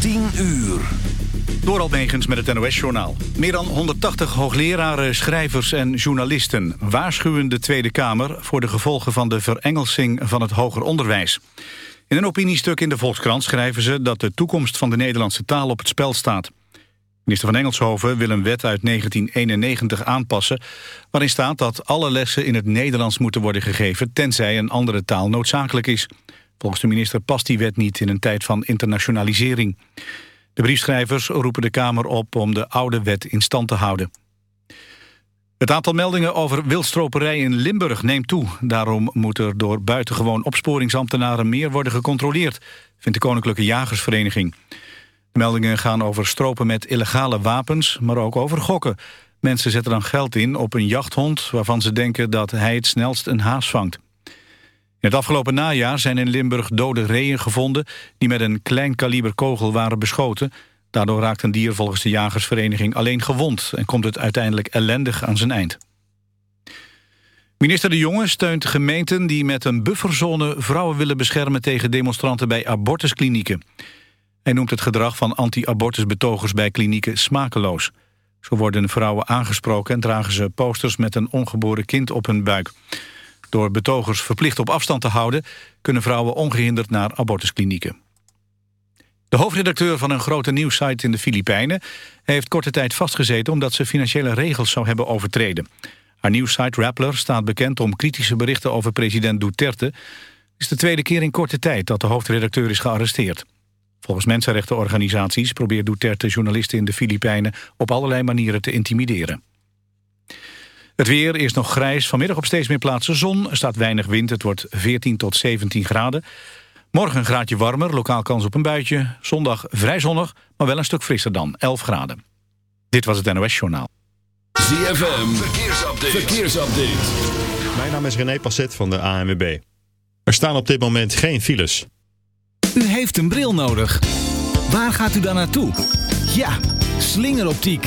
10 uur. Door Almegens met het NOS-journaal. Meer dan 180 hoogleraren, schrijvers en journalisten... waarschuwen de Tweede Kamer voor de gevolgen van de verengelsing van het hoger onderwijs. In een opiniestuk in de Volkskrant schrijven ze... dat de toekomst van de Nederlandse taal op het spel staat. Minister van Engelshoven wil een wet uit 1991 aanpassen... waarin staat dat alle lessen in het Nederlands moeten worden gegeven... tenzij een andere taal noodzakelijk is... Volgens de minister past die wet niet in een tijd van internationalisering. De briefschrijvers roepen de Kamer op om de oude wet in stand te houden. Het aantal meldingen over wildstroperij in Limburg neemt toe. Daarom moet er door buitengewoon opsporingsambtenaren meer worden gecontroleerd, vindt de Koninklijke Jagersvereniging. De meldingen gaan over stropen met illegale wapens, maar ook over gokken. Mensen zetten dan geld in op een jachthond waarvan ze denken dat hij het snelst een haas vangt. In het afgelopen najaar zijn in Limburg dode reeën gevonden... die met een klein kaliber kogel waren beschoten. Daardoor raakt een dier volgens de jagersvereniging alleen gewond... en komt het uiteindelijk ellendig aan zijn eind. Minister De Jonge steunt gemeenten die met een bufferzone... vrouwen willen beschermen tegen demonstranten bij abortusklinieken. Hij noemt het gedrag van anti-abortusbetogers bij klinieken smakeloos. Zo worden vrouwen aangesproken en dragen ze posters met een ongeboren kind op hun buik. Door betogers verplicht op afstand te houden... kunnen vrouwen ongehinderd naar abortusklinieken. De hoofdredacteur van een grote nieuwssite in de Filipijnen... heeft korte tijd vastgezeten omdat ze financiële regels zou hebben overtreden. Haar nieuwssite Rappler staat bekend om kritische berichten over president Duterte. Het is de tweede keer in korte tijd dat de hoofdredacteur is gearresteerd. Volgens mensenrechtenorganisaties probeert Duterte journalisten in de Filipijnen... op allerlei manieren te intimideren. Het weer is nog grijs, vanmiddag op steeds meer plaatsen zon. Er staat weinig wind, het wordt 14 tot 17 graden. Morgen een graadje warmer, lokaal kans op een buitje. Zondag vrij zonnig, maar wel een stuk frisser dan, 11 graden. Dit was het NOS Journaal. ZFM, verkeersupdate. verkeersupdate. Mijn naam is René Passet van de ANWB. Er staan op dit moment geen files. U heeft een bril nodig. Waar gaat u dan naartoe? Ja, slingeroptiek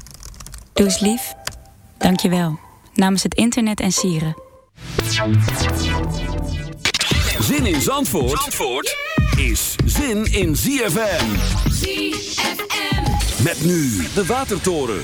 Doe eens lief. Dank je wel. Namens het internet en sieren. Zin in Zandvoort, Zandvoort is zin in ZFM. ZFM. Met nu de Watertoren.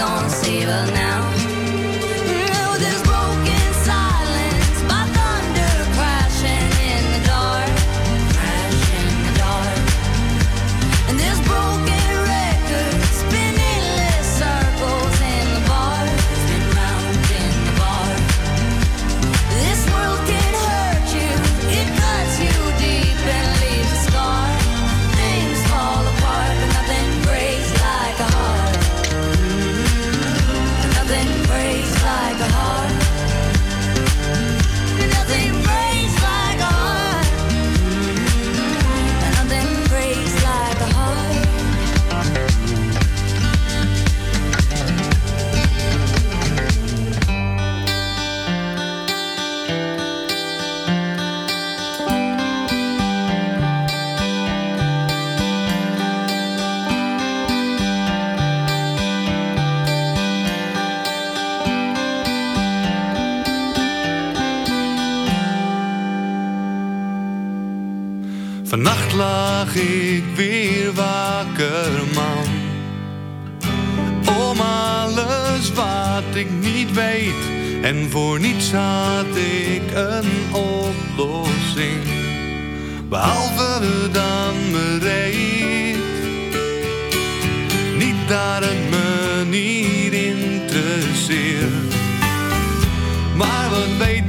gonna save her now. Zat ik een oplossing, behalve dan bereid. Niet daar een manier interesseert, maar wat weet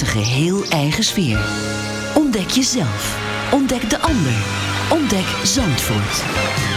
een geheel eigen sfeer. Ontdek jezelf. Ontdek de ander. Ontdek Zandvoort.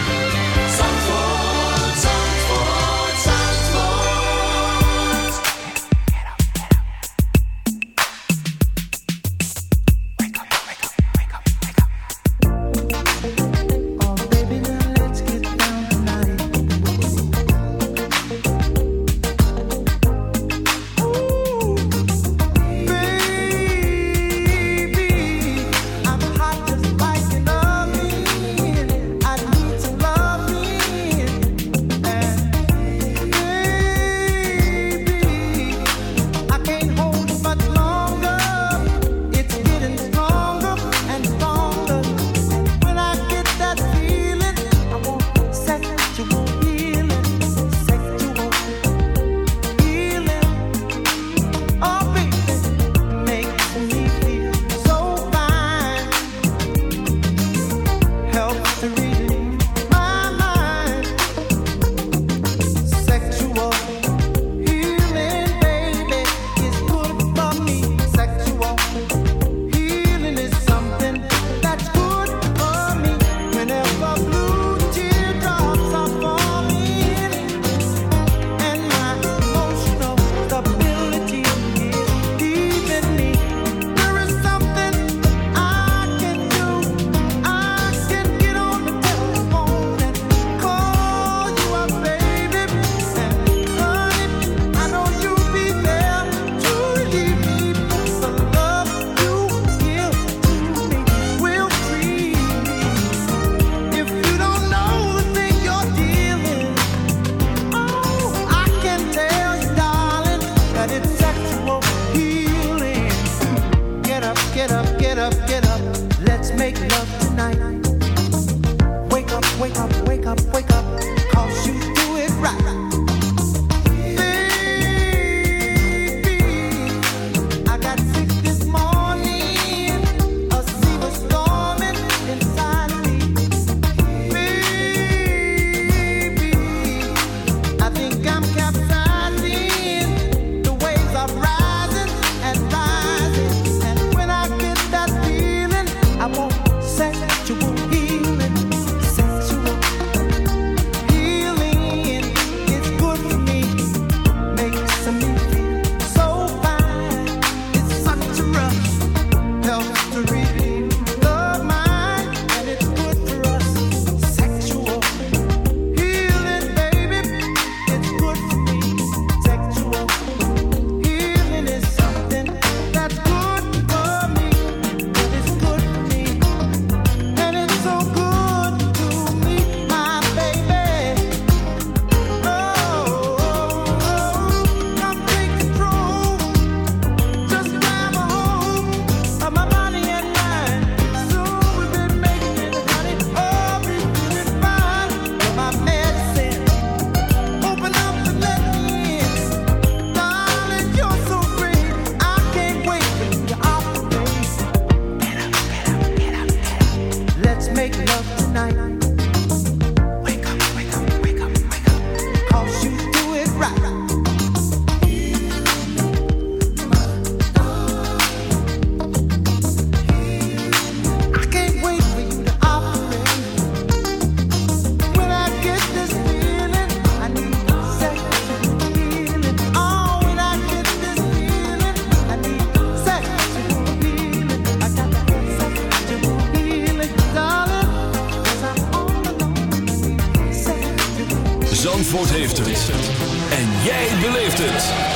het. En jij beleeft het.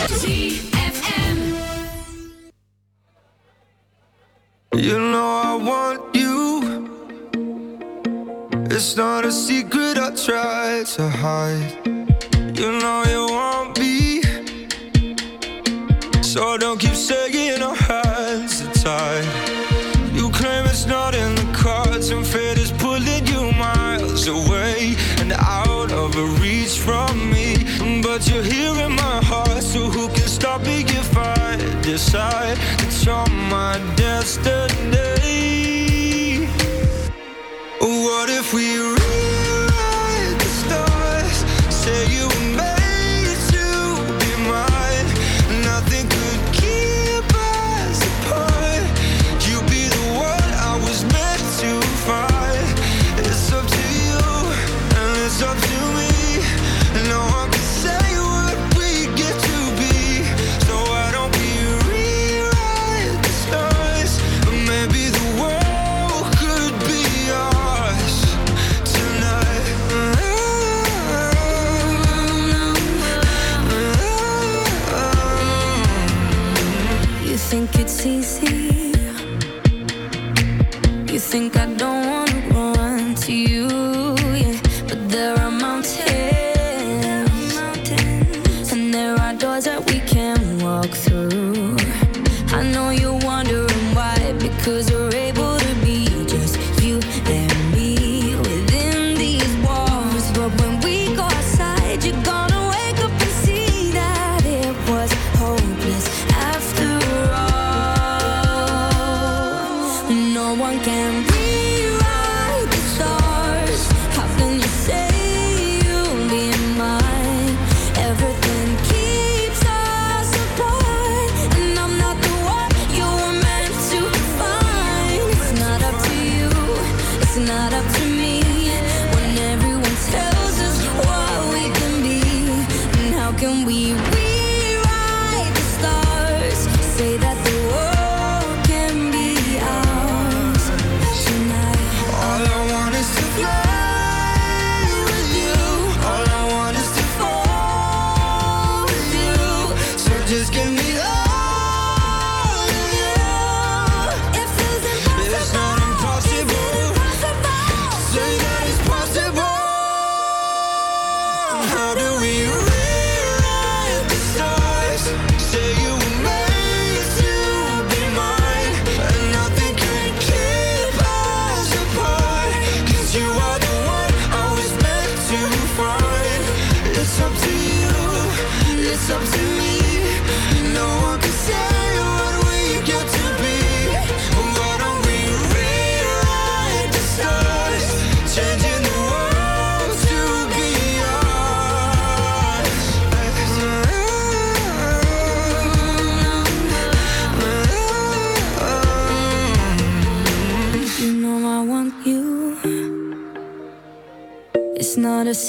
You know I want you. It's not a secret I try to hide. You know you want me. So don't keep sagging our hands are tied. But you're here in my heart. So who can stop me if i decide that you're my destiny? What if we no one can be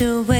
to wait.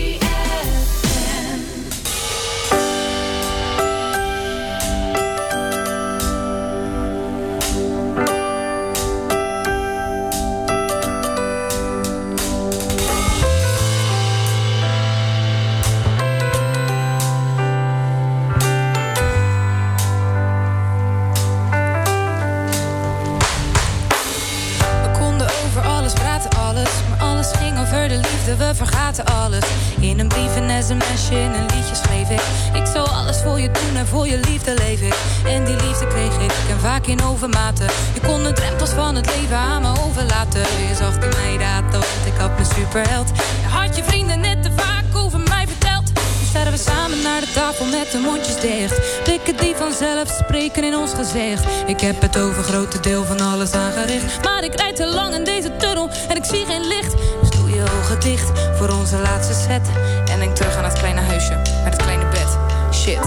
Je zag die mij dat ik had mijn superheld. Had je vrienden net te vaak over mij verteld? Nu sterren we samen naar de tafel met de mondjes dicht. Dikken die vanzelf spreken in ons gezicht. Ik heb het over grote deel van alles aangericht. Maar ik rijd te lang in deze tunnel en ik zie geen licht. Dus doe je ogen dicht voor onze laatste set. En denk terug aan het kleine huisje, met het kleine bed. Shit,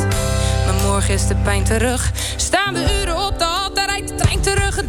maar morgen is de pijn terug. Staan we uren op de hal, daar rijdt de trein terug. Het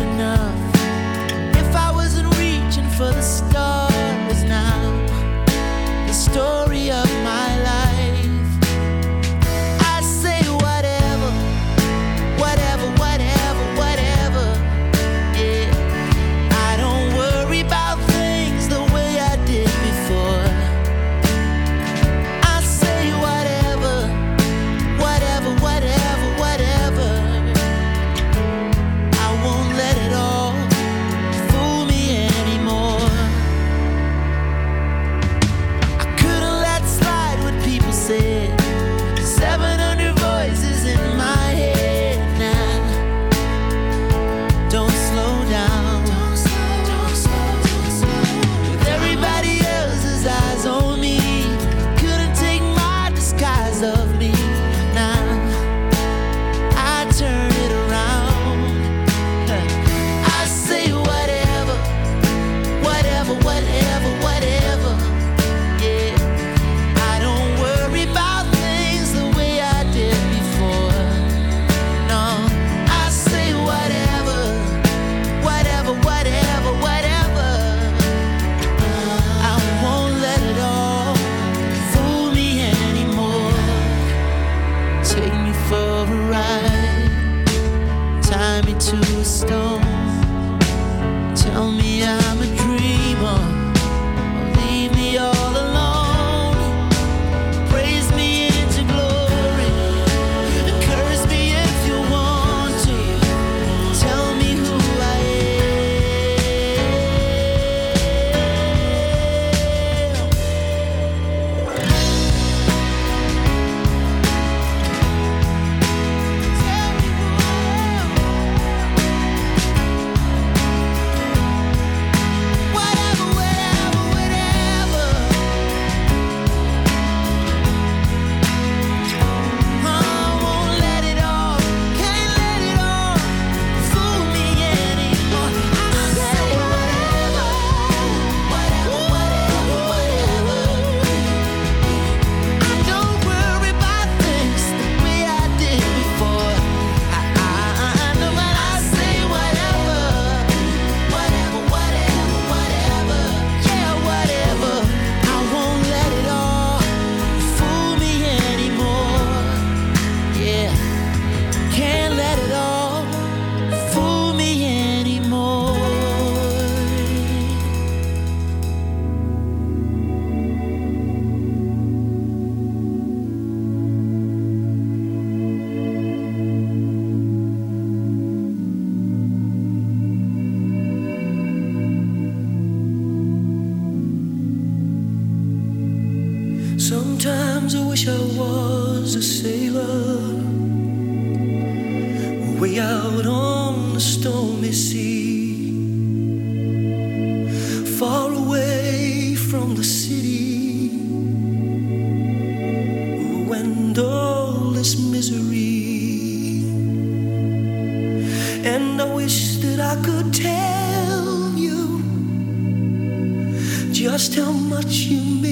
enough if I wasn't reaching for the stars. just how much you mean.